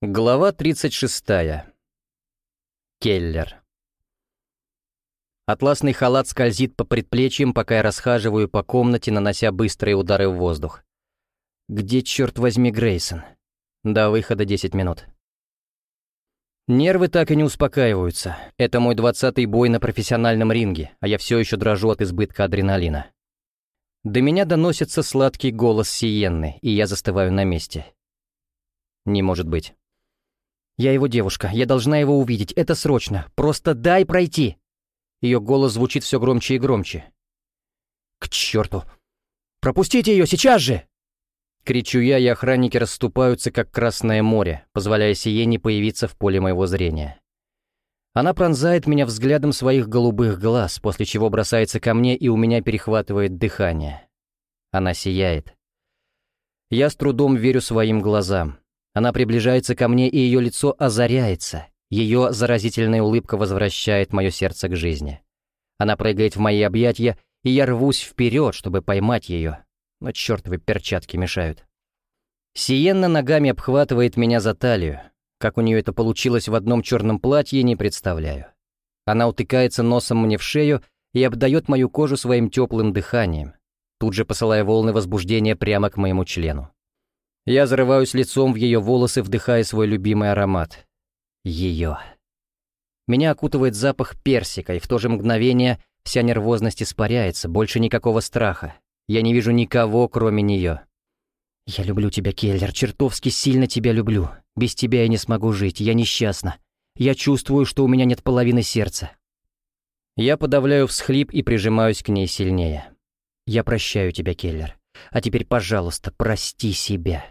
Глава 36. Келлер. Атласный халат скользит по предплечьям, пока я расхаживаю по комнате, нанося быстрые удары в воздух. Где, черт возьми, Грейсон? До выхода 10 минут. Нервы так и не успокаиваются. Это мой двадцатый бой на профессиональном ринге, а я все еще дрожу от избытка адреналина. До меня доносится сладкий голос Сиенны, и я застываю на месте. Не может быть. «Я его девушка, я должна его увидеть, это срочно, просто дай пройти!» Ее голос звучит все громче и громче. «К черту! Пропустите ее сейчас же!» Кричу я, и охранники расступаются, как Красное море, позволяя Сиене появиться в поле моего зрения. Она пронзает меня взглядом своих голубых глаз, после чего бросается ко мне, и у меня перехватывает дыхание. Она сияет. Я с трудом верю своим глазам. Она приближается ко мне, и ее лицо озаряется. Ее заразительная улыбка возвращает мое сердце к жизни. Она прыгает в мои объятия, и я рвусь вперед, чтобы поймать ее. Но чертовы перчатки мешают. Сиенна ногами обхватывает меня за талию. Как у нее это получилось в одном черном платье, не представляю. Она утыкается носом мне в шею и обдает мою кожу своим теплым дыханием, тут же посылая волны возбуждения прямо к моему члену. Я зарываюсь лицом в ее волосы, вдыхая свой любимый аромат. Ее. Меня окутывает запах персика, и в то же мгновение вся нервозность испаряется, больше никакого страха. Я не вижу никого, кроме нее. «Я люблю тебя, Келлер, чертовски сильно тебя люблю. Без тебя я не смогу жить, я несчастна. Я чувствую, что у меня нет половины сердца». Я подавляю всхлип и прижимаюсь к ней сильнее. «Я прощаю тебя, Келлер. А теперь, пожалуйста, прости себя».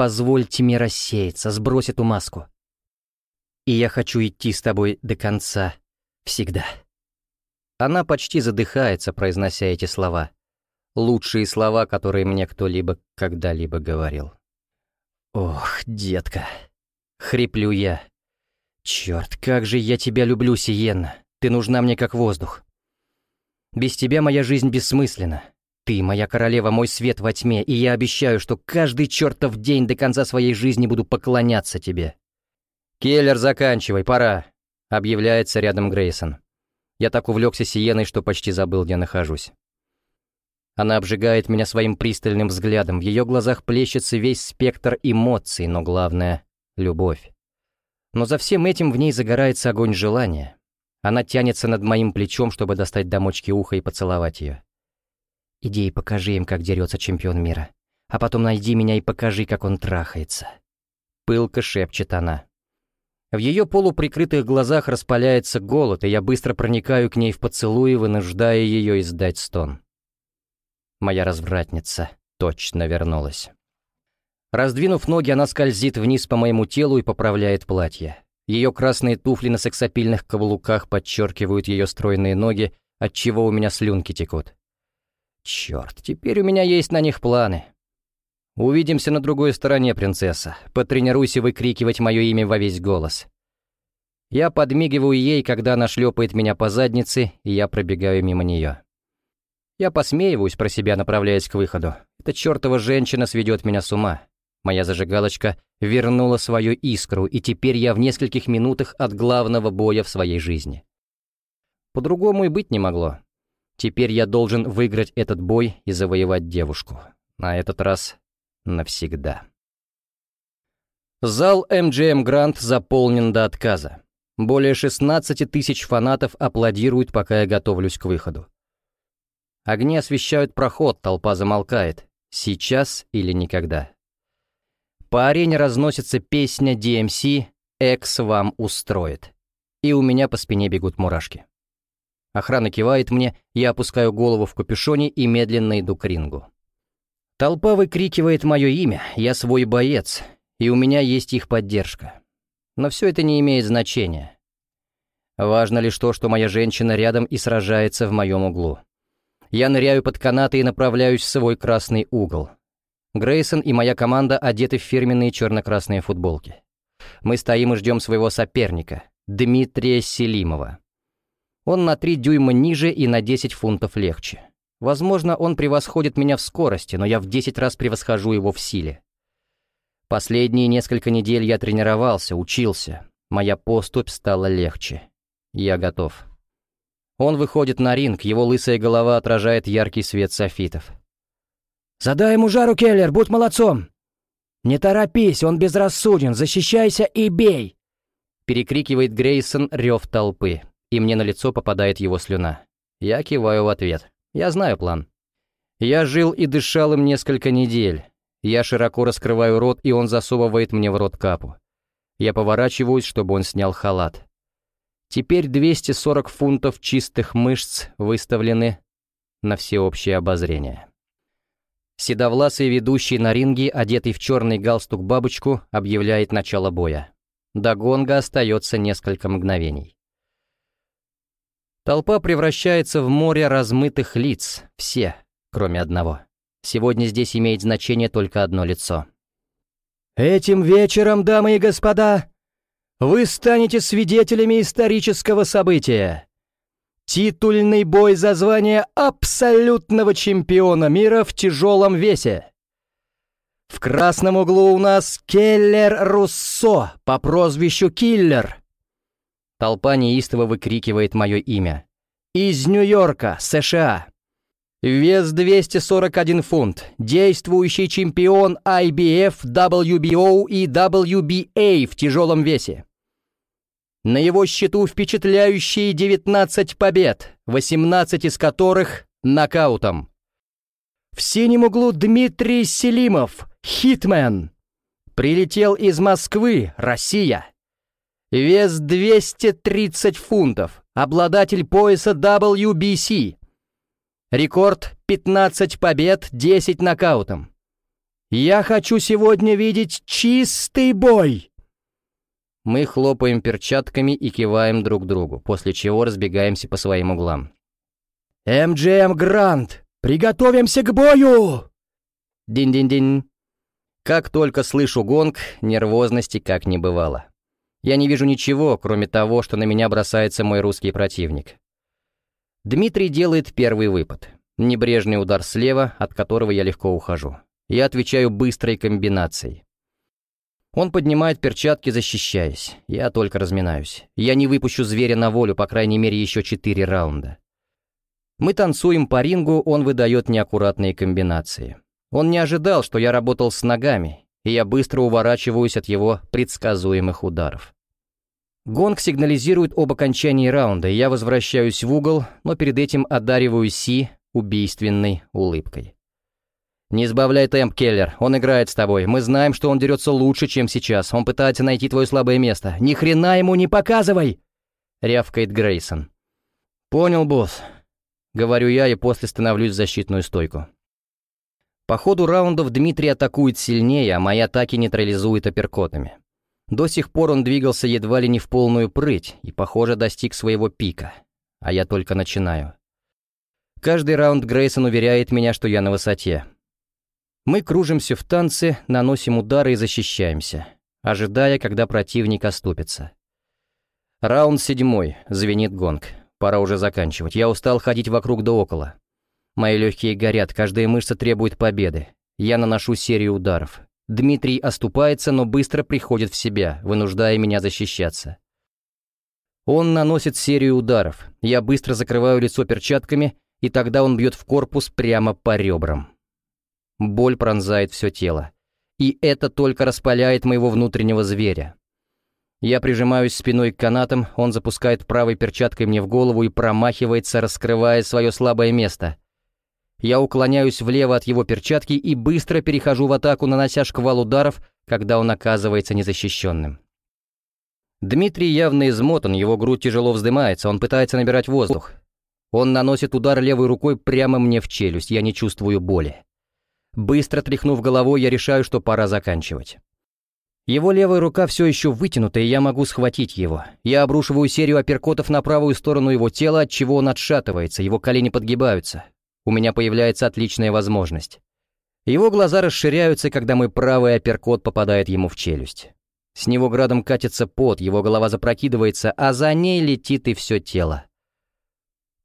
Позвольте мне рассеяться, сбрось эту маску. И я хочу идти с тобой до конца. Всегда. Она почти задыхается, произнося эти слова. Лучшие слова, которые мне кто-либо когда-либо говорил. «Ох, детка!» — хриплю я. «Черт, как же я тебя люблю, Сиенна! Ты нужна мне как воздух. Без тебя моя жизнь бессмысленна. Ты, моя королева, мой свет во тьме, и я обещаю, что каждый чертов день до конца своей жизни буду поклоняться тебе». «Келлер, заканчивай, пора», — объявляется рядом Грейсон. Я так увлекся Сиеной, что почти забыл, где нахожусь. Она обжигает меня своим пристальным взглядом, в ее глазах плещется весь спектр эмоций, но главное — любовь. Но за всем этим в ней загорается огонь желания. Она тянется над моим плечом, чтобы достать до мочки уха и поцеловать ее. Иди и покажи им, как дерется чемпион мира. А потом найди меня и покажи, как он трахается. Пылко шепчет она. В ее полуприкрытых глазах распаляется голод, и я быстро проникаю к ней в поцелуи, вынуждая ее издать стон. Моя развратница точно вернулась. Раздвинув ноги, она скользит вниз по моему телу и поправляет платье. Ее красные туфли на сексапильных каблуках подчеркивают ее стройные ноги, отчего у меня слюнки текут. Черт, теперь у меня есть на них планы. Увидимся на другой стороне, принцесса. Потренируйся выкрикивать мое имя во весь голос. Я подмигиваю ей, когда она шлепает меня по заднице, и я пробегаю мимо нее. Я посмеиваюсь про себя, направляясь к выходу. Эта чертова женщина сведет меня с ума. Моя зажигалочка вернула свою искру, и теперь я в нескольких минутах от главного боя в своей жизни. По-другому и быть не могло. Теперь я должен выиграть этот бой и завоевать девушку. На этот раз навсегда. Зал MGM Grand заполнен до отказа. Более 16 тысяч фанатов аплодируют, пока я готовлюсь к выходу. Огни освещают проход, толпа замолкает. Сейчас или никогда. По арене разносится песня DMC «Экс вам устроит». И у меня по спине бегут мурашки. Охрана кивает мне, я опускаю голову в капюшоне и медленно иду к рингу. Толпа выкрикивает мое имя, я свой боец, и у меня есть их поддержка. Но все это не имеет значения. Важно лишь то, что моя женщина рядом и сражается в моем углу. Я ныряю под канаты и направляюсь в свой красный угол. Грейсон и моя команда одеты в фирменные черно-красные футболки. Мы стоим и ждем своего соперника, Дмитрия Селимова. Он на 3 дюйма ниже и на 10 фунтов легче. Возможно, он превосходит меня в скорости, но я в 10 раз превосхожу его в силе. Последние несколько недель я тренировался, учился. Моя поступь стала легче. Я готов. Он выходит на ринг, его лысая голова отражает яркий свет софитов. «Задай ему жару, Келлер, будь молодцом!» «Не торопись, он безрассуден, защищайся и бей!» Перекрикивает Грейсон рев толпы, и мне на лицо попадает его слюна. Я киваю в ответ. Я знаю план. Я жил и дышал им несколько недель. Я широко раскрываю рот, и он засовывает мне в рот капу. Я поворачиваюсь, чтобы он снял халат. Теперь 240 фунтов чистых мышц выставлены на всеобщее обозрение. Седовласый ведущий на ринге, одетый в черный галстук-бабочку, объявляет начало боя. До гонга остается несколько мгновений. Толпа превращается в море размытых лиц, все, кроме одного. Сегодня здесь имеет значение только одно лицо. «Этим вечером, дамы и господа, вы станете свидетелями исторического события. Титульный бой за звание абсолютного чемпиона мира в тяжелом весе. В красном углу у нас Келлер Руссо по прозвищу Киллер. Толпа неистово выкрикивает мое имя. Из Нью-Йорка, США. Вес 241 фунт. Действующий чемпион IBF, WBO и WBA в тяжелом весе. На его счету впечатляющие 19 побед, 18 из которых нокаутом. В синем углу Дмитрий Селимов, хитмен. Прилетел из Москвы, Россия. Вес 230 фунтов. Обладатель пояса WBC. Рекорд 15 побед, 10 нокаутом. Я хочу сегодня видеть чистый бой. Мы хлопаем перчатками и киваем друг другу, после чего разбегаемся по своим углам. «МГМ Грант, приготовимся к бою!» Дин-дин-дин. Как только слышу гонг, нервозности как не бывало. Я не вижу ничего, кроме того, что на меня бросается мой русский противник. Дмитрий делает первый выпад. Небрежный удар слева, от которого я легко ухожу. Я отвечаю быстрой комбинацией. Он поднимает перчатки, защищаясь. Я только разминаюсь. Я не выпущу зверя на волю, по крайней мере, еще четыре раунда. Мы танцуем по рингу, он выдает неаккуратные комбинации. Он не ожидал, что я работал с ногами, и я быстро уворачиваюсь от его предсказуемых ударов. Гонг сигнализирует об окончании раунда, и я возвращаюсь в угол, но перед этим одариваю Си убийственной улыбкой. «Не сбавляй темп, Келлер, он играет с тобой. Мы знаем, что он дерется лучше, чем сейчас. Он пытается найти твое слабое место. Ни хрена ему не показывай!» — рявкает Грейсон. «Понял, босс», — говорю я и после становлюсь в защитную стойку. По ходу раундов Дмитрий атакует сильнее, а мои атаки нейтрализует апперкотами. До сих пор он двигался едва ли не в полную прыть и, похоже, достиг своего пика. А я только начинаю. Каждый раунд Грейсон уверяет меня, что я на высоте. Мы кружимся в танце, наносим удары и защищаемся, ожидая, когда противник оступится. Раунд седьмой, звенит гонг. Пора уже заканчивать. Я устал ходить вокруг да около. Мои легкие горят, каждая мышца требует победы. Я наношу серию ударов. Дмитрий оступается, но быстро приходит в себя, вынуждая меня защищаться. Он наносит серию ударов. Я быстро закрываю лицо перчатками, и тогда он бьет в корпус прямо по ребрам. Боль пронзает все тело. И это только распаляет моего внутреннего зверя. Я прижимаюсь спиной к канатам, он запускает правой перчаткой мне в голову и промахивается, раскрывая свое слабое место. Я уклоняюсь влево от его перчатки и быстро перехожу в атаку, нанося шквал ударов, когда он оказывается незащищенным. Дмитрий явно измотан, его грудь тяжело вздымается, он пытается набирать воздух. Он наносит удар левой рукой прямо мне в челюсть, я не чувствую боли. Быстро тряхнув головой, я решаю, что пора заканчивать. Его левая рука все еще вытянута, и я могу схватить его. Я обрушиваю серию апперкотов на правую сторону его тела, от чего он отшатывается, его колени подгибаются у меня появляется отличная возможность. Его глаза расширяются, когда мой правый апперкот попадает ему в челюсть. С него градом катится пот, его голова запрокидывается, а за ней летит и все тело.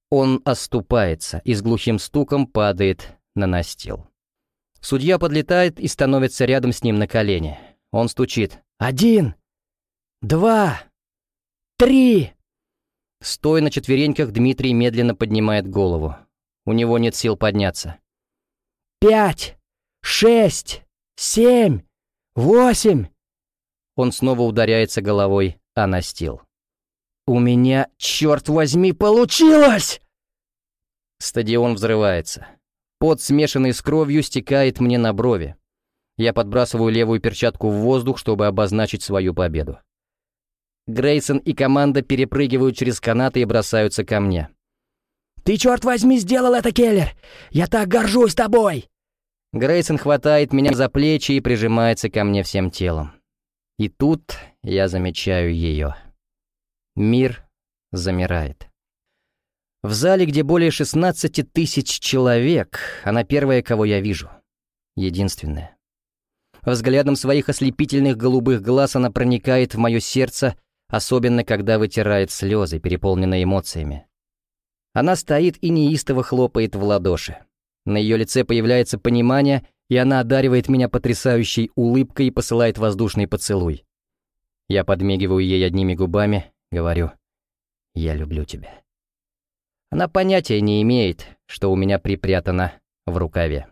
Он оступается и с глухим стуком падает на настил. Судья подлетает и становится рядом с ним на колени. Он стучит. «Один! Два! Три!» Стоя на четвереньках, Дмитрий медленно поднимает голову. У него нет сил подняться. «Пять! Шесть! Семь! Восемь!» Он снова ударяется головой о настил. «У меня, черт возьми, получилось!» Стадион взрывается. Пот, смешанный с кровью, стекает мне на брови. Я подбрасываю левую перчатку в воздух, чтобы обозначить свою победу. Грейсон и команда перепрыгивают через канаты и бросаются ко мне. «Ты, черт возьми, сделал это, Келлер! Я так горжусь тобой!» Грейсон хватает меня за плечи и прижимается ко мне всем телом. И тут я замечаю ее. Мир замирает. В зале, где более 16 тысяч человек, она первая, кого я вижу. Единственная. Взглядом своих ослепительных голубых глаз она проникает в мое сердце, особенно когда вытирает слезы, переполненные эмоциями. Она стоит и неистово хлопает в ладоши. На ее лице появляется понимание, и она одаривает меня потрясающей улыбкой и посылает воздушный поцелуй. Я подмигиваю ей одними губами, говорю «Я люблю тебя». Она понятия не имеет, что у меня припрятано в рукаве.